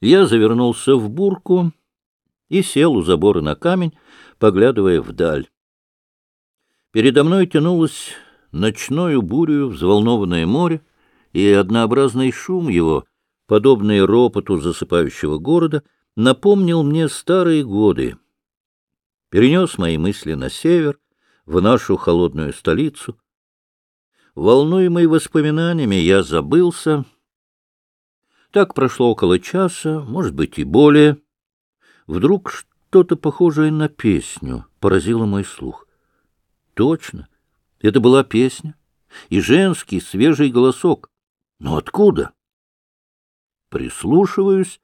Я завернулся в бурку и сел у забора на камень, поглядывая вдаль. Передо мной тянулось ночною бурю взволнованное море, и однообразный шум его, подобный ропоту засыпающего города, напомнил мне старые годы. Перенес мои мысли на север, в нашу холодную столицу. Волнуемый воспоминаниями, я забылся. Так прошло около часа, может быть, и более. Вдруг что-то похожее на песню поразило мой слух. Точно, это была песня и женский свежий голосок. Но откуда? Прислушиваюсь.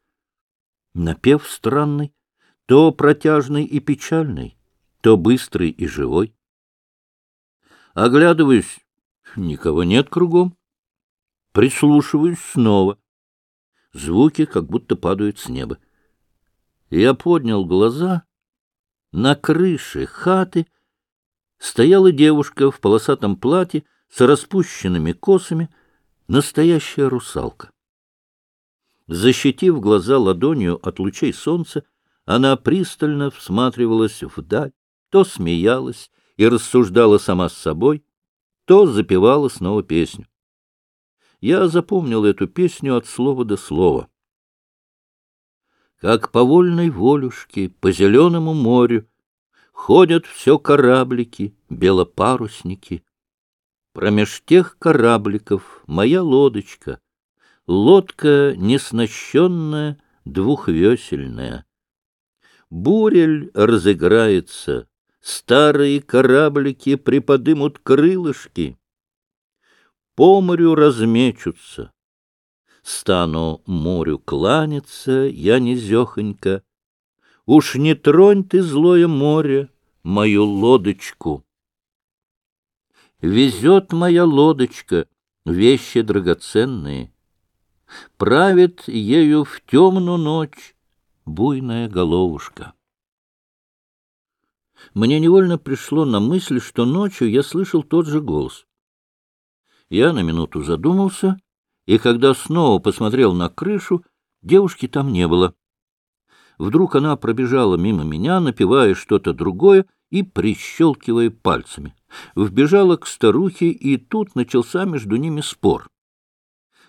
Напев странный, то протяжный и печальный, то быстрый и живой. Оглядываюсь, никого нет кругом. Прислушиваюсь снова. Звуки как будто падают с неба. Я поднял глаза. На крыше хаты стояла девушка в полосатом платье с распущенными косами, настоящая русалка. Защитив глаза ладонью от лучей солнца, она пристально всматривалась вдаль, то смеялась и рассуждала сама с собой, то запевала снова песню. Я запомнил эту песню от слова до слова. Как по вольной волюшке по зеленому морю Ходят все кораблики, белопарусники. Промеж тех корабликов моя лодочка, Лодка неснащенная, двухвесельная. Бурель разыграется, Старые кораблики приподымут крылышки, По морю размечутся. Стану морю кланяться я низехонько, Уж не тронь ты, злое море, мою лодочку. Везет моя лодочка вещи драгоценные, Правит ею в темную ночь буйная головушка. Мне невольно пришло на мысль, что ночью я слышал тот же голос. Я на минуту задумался, и когда снова посмотрел на крышу, девушки там не было. Вдруг она пробежала мимо меня, напевая что-то другое и прищелкивая пальцами. Вбежала к старухе, и тут начался между ними спор.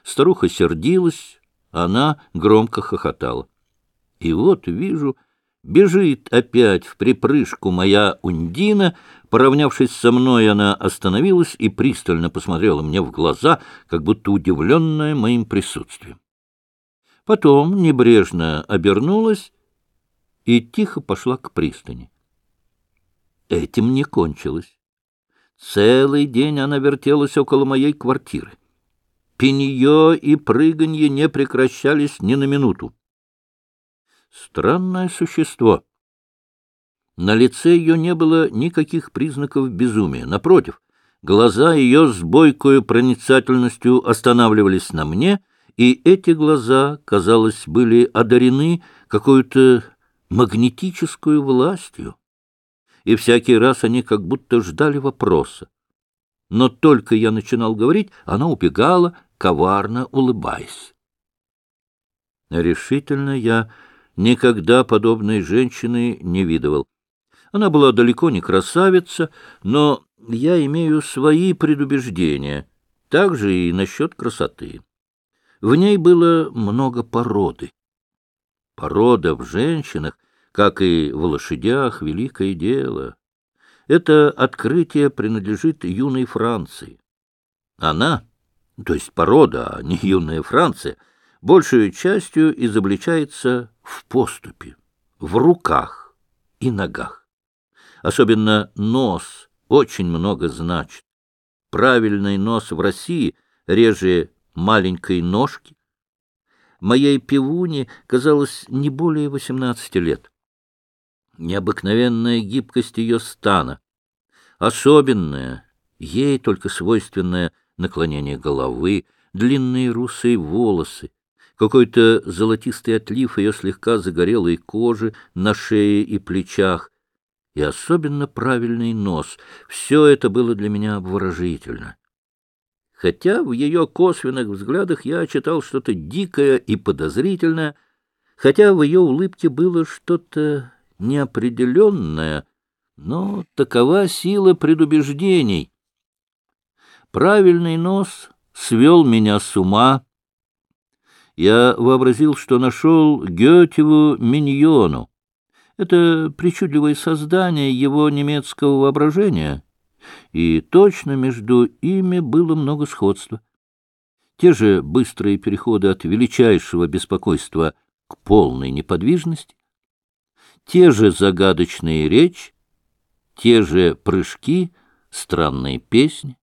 Старуха сердилась, она громко хохотала. И вот вижу, бежит опять в припрыжку моя Ундина. Поравнявшись со мной, она остановилась и пристально посмотрела мне в глаза, как будто удивленная моим присутствием. Потом небрежно обернулась и тихо пошла к пристани. Этим не кончилось. Целый день она вертелась около моей квартиры. Пенье и прыганье не прекращались ни на минуту. Странное существо. На лице ее не было никаких признаков безумия. Напротив, глаза ее с бойкою проницательностью останавливались на мне, и эти глаза, казалось, были одарены какой-то магнетическую властью, и всякий раз они как будто ждали вопроса. Но только я начинал говорить, она убегала, коварно улыбаясь. Решительно я никогда подобной женщины не видывал. Она была далеко не красавица, но я имею свои предубеждения, также и насчет красоты. В ней было много породы. Порода в женщинах, как и в лошадях, великое дело. Это открытие принадлежит юной Франции. Она, то есть порода, а не юная Франция, большую частью изобличается в поступе, в руках и ногах. Особенно нос очень много значит. Правильный нос в России реже маленькой ножки, моей пивуне казалось не более восемнадцати лет. Необыкновенная гибкость ее стана, особенная, ей только свойственное наклонение головы, длинные русые волосы, какой-то золотистый отлив ее слегка загорелой кожи на шее и плечах, и особенно правильный нос. Все это было для меня обворожительно хотя в ее косвенных взглядах я читал что-то дикое и подозрительное, хотя в ее улыбке было что-то неопределенное, но такова сила предубеждений. Правильный нос свел меня с ума. Я вообразил, что нашел Гетеву миньону. Это причудливое создание его немецкого воображения, и точно между ими было много сходства. Те же быстрые переходы от величайшего беспокойства к полной неподвижности, те же загадочные речи, те же прыжки, странные песни.